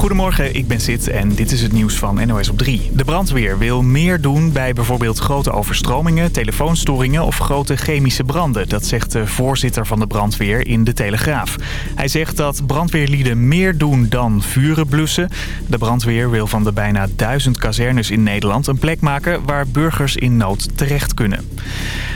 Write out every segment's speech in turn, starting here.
Goedemorgen, ik ben Sid en dit is het nieuws van NOS op 3. De brandweer wil meer doen bij bijvoorbeeld grote overstromingen, telefoonstoringen of grote chemische branden. Dat zegt de voorzitter van de brandweer in De Telegraaf. Hij zegt dat brandweerlieden meer doen dan vuren blussen. De brandweer wil van de bijna duizend kazernes in Nederland een plek maken waar burgers in nood terecht kunnen.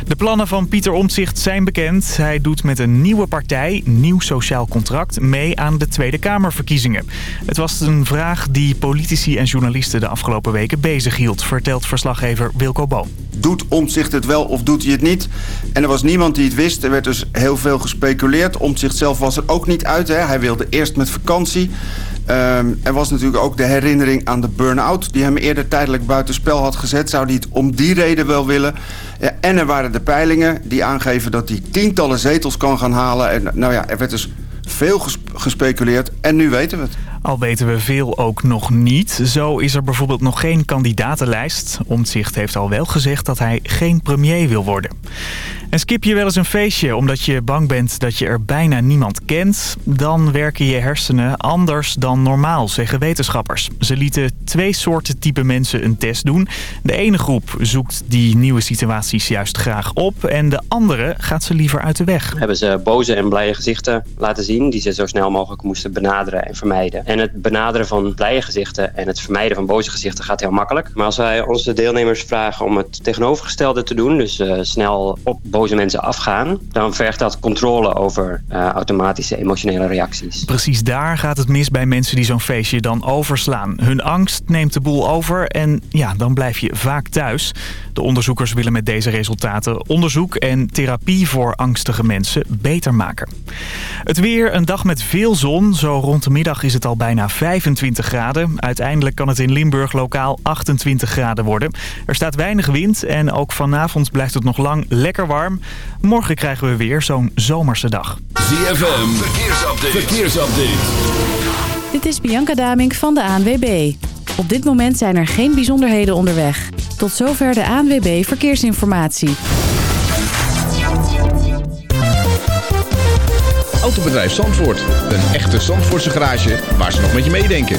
De plannen van Pieter Omtzigt zijn bekend. Hij doet met een nieuwe partij, Nieuw Sociaal Contract, mee aan de Tweede Kamerverkiezingen. Het was een vraag die politici en journalisten de afgelopen weken bezig hield, vertelt verslaggever Wilco Boom. Doet Omtzigt het wel of doet hij het niet? En er was niemand die het wist. Er werd dus heel veel gespeculeerd. Omtzigt zelf was er ook niet uit. Hè. Hij wilde eerst met vakantie. Ehm, er was natuurlijk ook de herinnering aan de burn-out... die hem eerder tijdelijk buitenspel had gezet. Zou hij het om die reden wel willen? Ja, en er waren de peilingen die aangeven dat hij tientallen zetels kan gaan halen. En nou ja, er werd dus veel gespeculeerd en nu weten we het. Al weten we veel ook nog niet. Zo is er bijvoorbeeld nog geen kandidatenlijst. Omtzigt heeft al wel gezegd dat hij geen premier wil worden. En skip je wel eens een feestje omdat je bang bent dat je er bijna niemand kent? Dan werken je hersenen anders dan normaal, zeggen wetenschappers. Ze lieten twee soorten type mensen een test doen. De ene groep zoekt die nieuwe situaties juist graag op... en de andere gaat ze liever uit de weg. Hebben ze boze en blije gezichten laten zien... die ze zo snel mogelijk moesten benaderen en vermijden. En het benaderen van blije gezichten en het vermijden van boze gezichten gaat heel makkelijk. Maar als wij onze deelnemers vragen om het tegenovergestelde te doen... dus uh, snel op boze boze mensen afgaan... dan vergt dat controle over uh, automatische emotionele reacties. Precies daar gaat het mis bij mensen die zo'n feestje dan overslaan. Hun angst neemt de boel over en ja, dan blijf je vaak thuis. De onderzoekers willen met deze resultaten onderzoek en therapie voor angstige mensen beter maken. Het weer, een dag met veel zon. Zo rond de middag is het al bijna 25 graden. Uiteindelijk kan het in Limburg lokaal 28 graden worden. Er staat weinig wind en ook vanavond blijft het nog lang lekker warm. Morgen krijgen we weer zo'n zomerse dag. ZFM, verkeersupdate. verkeersupdate. Dit is Bianca Damink van de ANWB. Op dit moment zijn er geen bijzonderheden onderweg. Tot zover de ANWB Verkeersinformatie. Autobedrijf Zandvoort. Een echte Zandvoortse garage waar ze nog met je meedenken.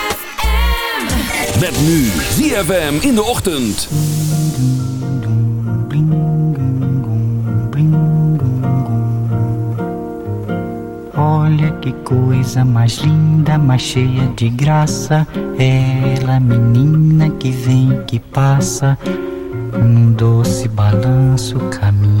Met nu ZFM in de ochtend. Olha que coisa mais linda, mais cheia de graça. Ela, menina que vem, que passa, num doce balanço, caminho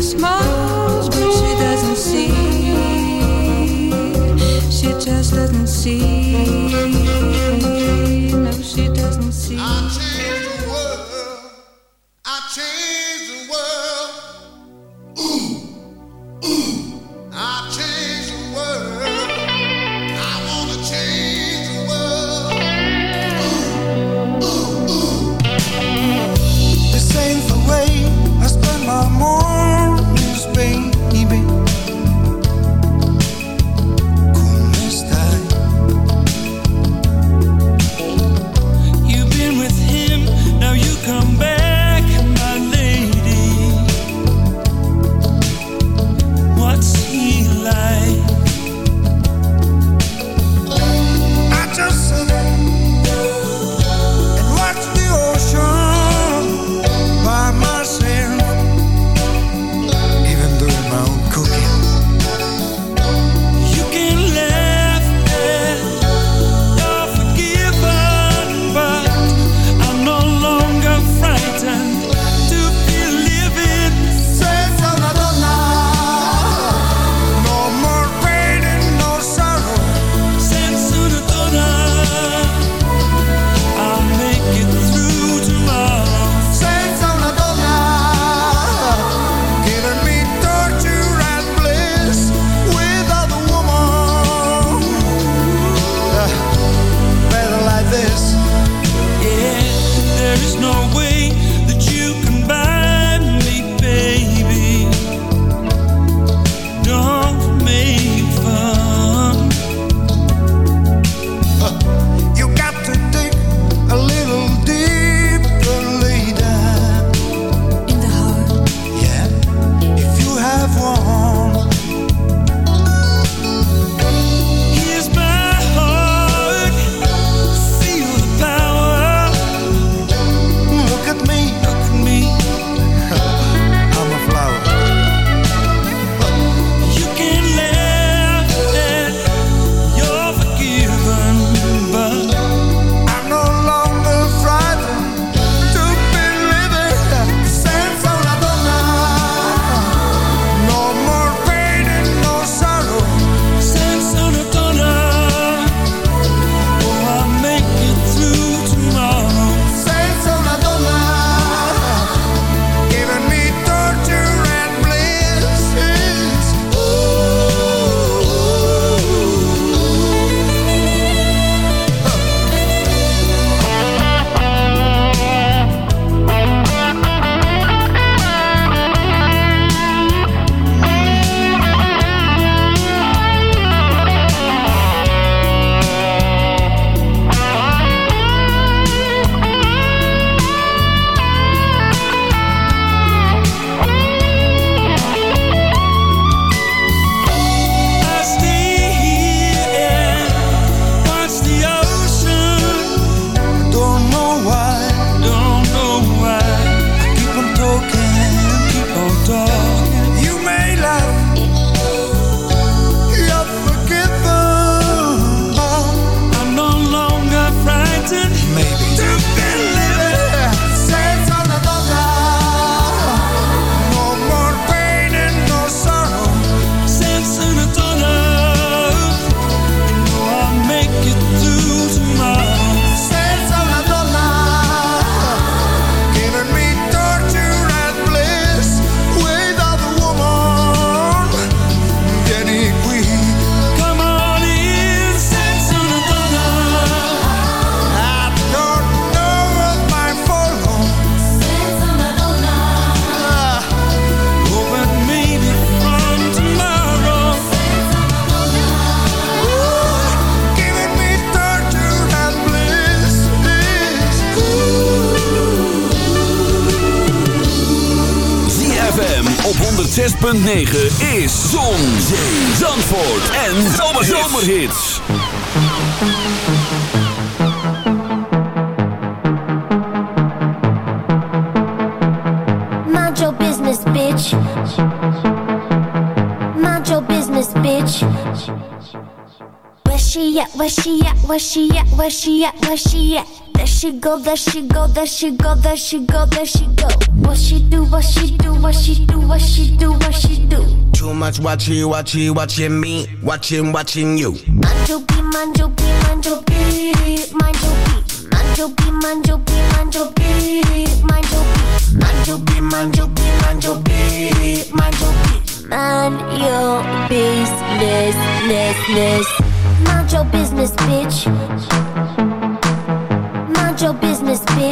she smiles, but she doesn't see. She just doesn't see. 106.9 is Zon, Zee, Zandvoort en Zomerhits. Mind your business, bitch. Mind your business, bitch. Where she at? Where she at? Where she at? Where she at? Where she at? She go, there she go, there she go, there she go, there she go. What she do? What she do? What she do? What she do? What she do? Too much watching, watching, watching me, watching, watching you. Mind your beat, mind your beat, mind your beat, mind your beat. Mind your beat, mind your beat, mind your business, ness, ness. Mind your business, bitch.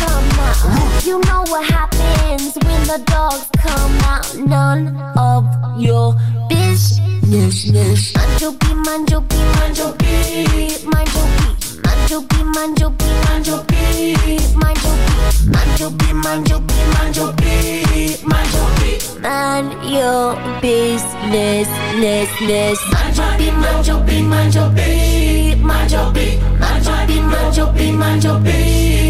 come out. You know what happens when the dogs come out. None of your business. Mind beat, mind your beat, mind your beat, mind your beat. Mind your beat, mind your beat, mind your beat, mind your beat. Mind your beat, mind your business, ness, ness. Your beat, mind your beat. Mind your beat, mind your beat, mind your beat,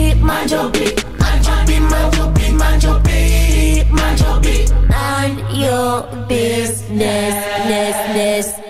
your beat. Mind your beat, mind your beat, mind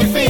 your feet.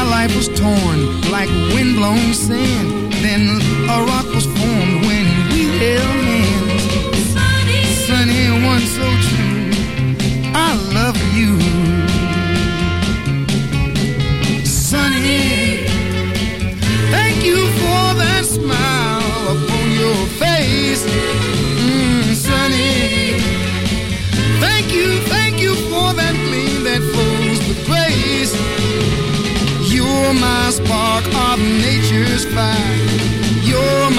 My life was torn like windblown sand. Then a rock was formed when we held hands. Sunny, Sunny one so true. I love you. Sunny, thank you for that smile upon your face. My spark of nature's fire. You're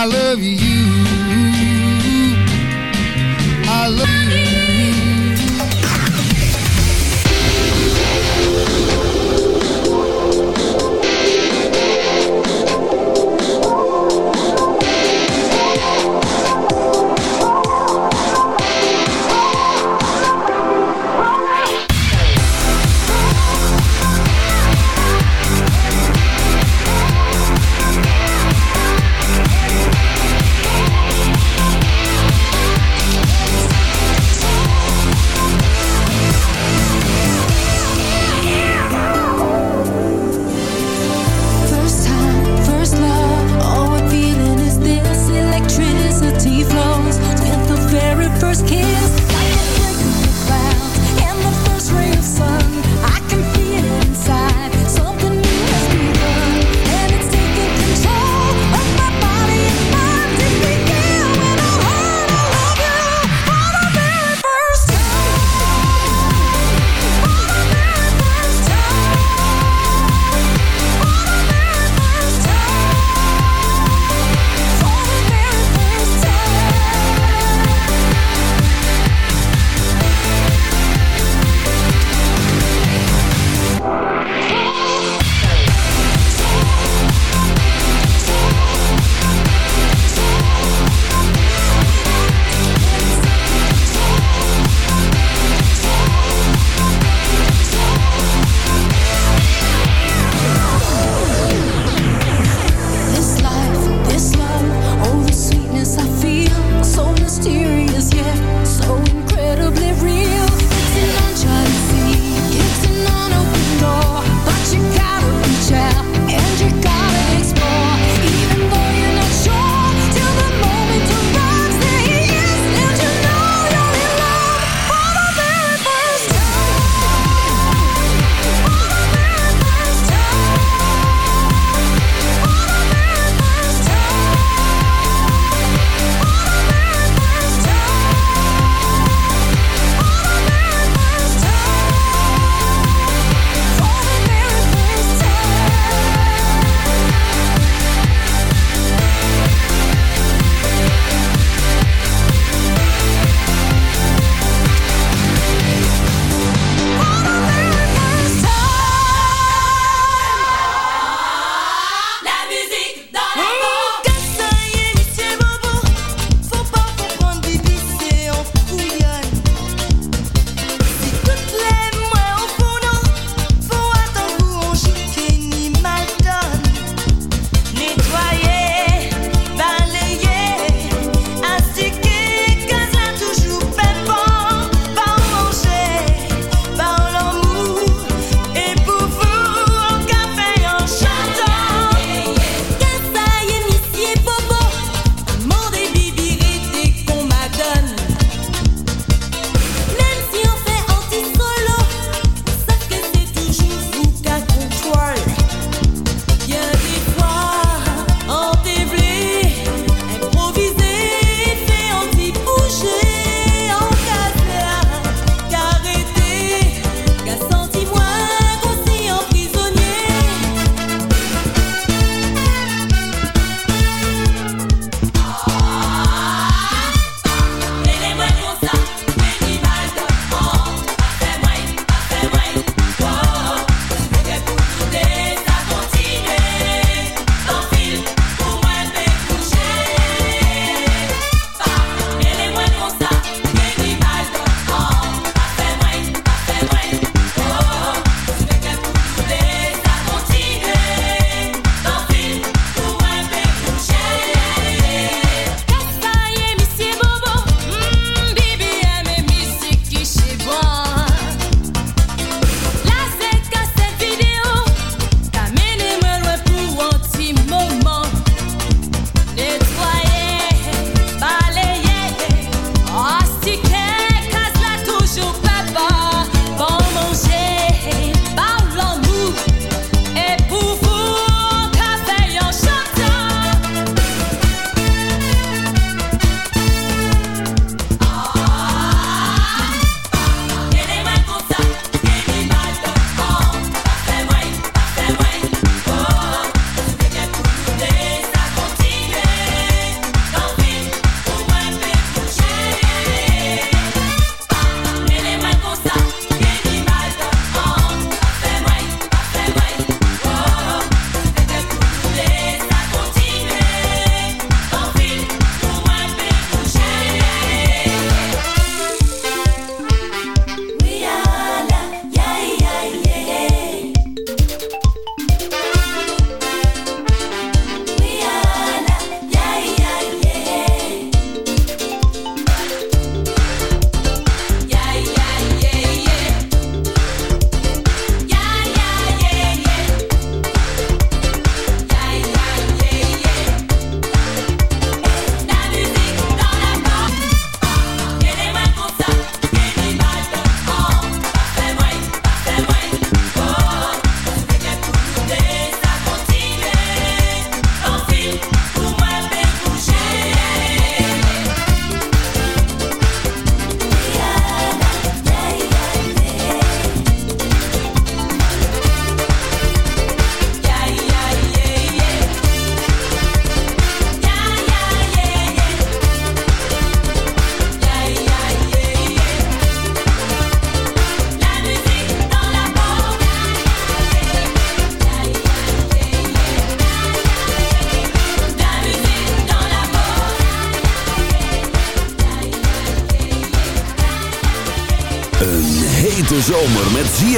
I love you.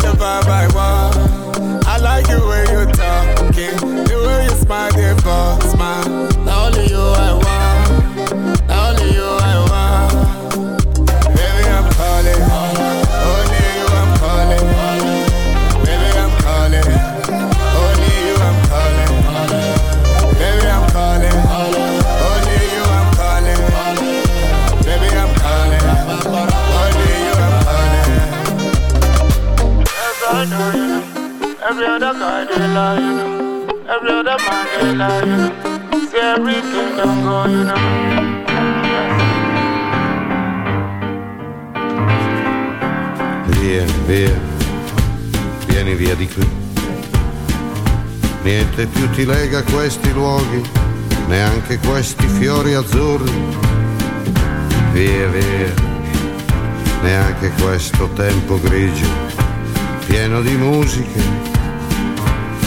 Vibe I want. I like the way you talking, the way you smile, the boss smile. Now only you I want. They lie, you know. Every other man they lie, you know. See everything don't go, you know. Vieni, via, vieni via di qui. Niente più ti lega questi luoghi, neanche questi fiori azzurri. Via, via, neanche questo tempo grigio, pieno di musiche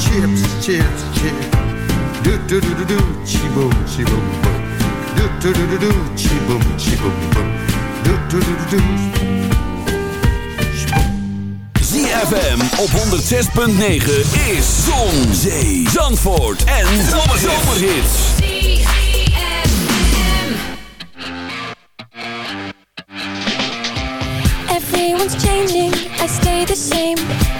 chips, chips, chips. Do do do do do, chi boom, chi boom boom. Do do do do do, chi boom, chi boom boom. Do do do do do. ZFM op 106.9 is Zon, Zee, Zandvoort en Zomerhits. Everyone's changing, I stay the same.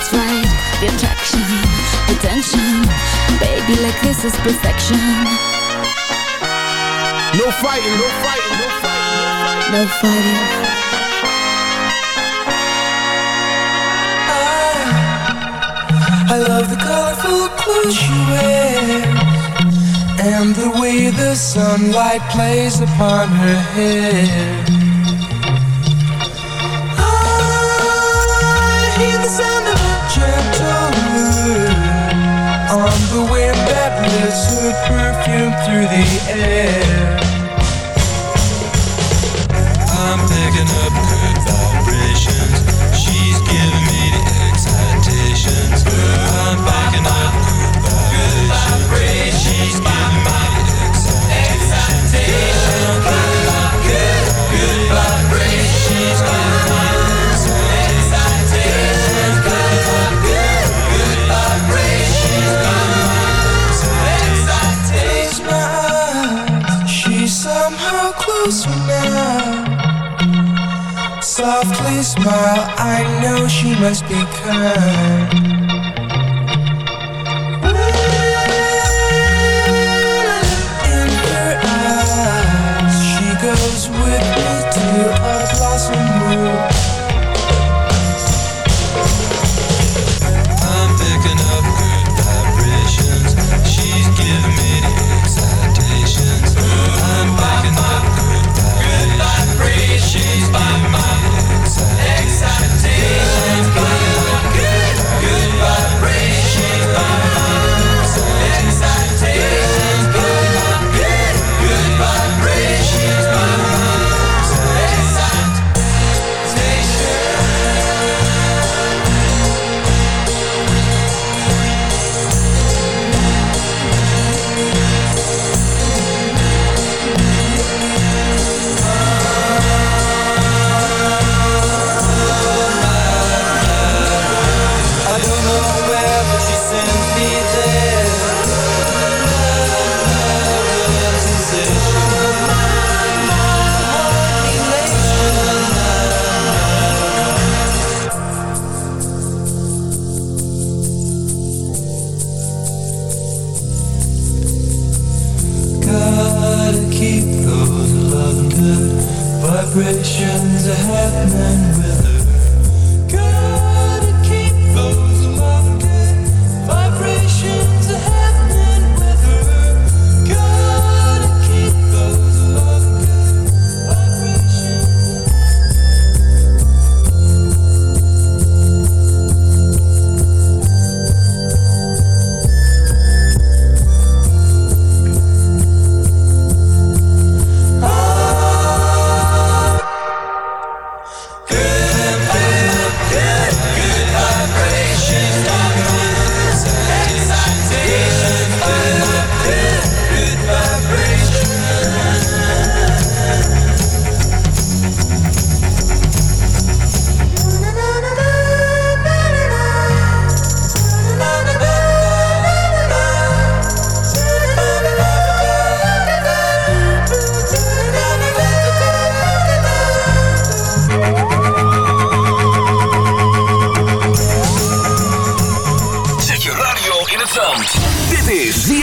It's right. The attraction, the tension, baby. Like this is perfection. No fighting, no fighting, no fighting. No fighting. Ah, I love the colorful clothes you wear And the way the sunlight plays upon her hair lifts her perfume through the air know she must be kind.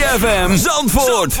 ZFM Zandvoort.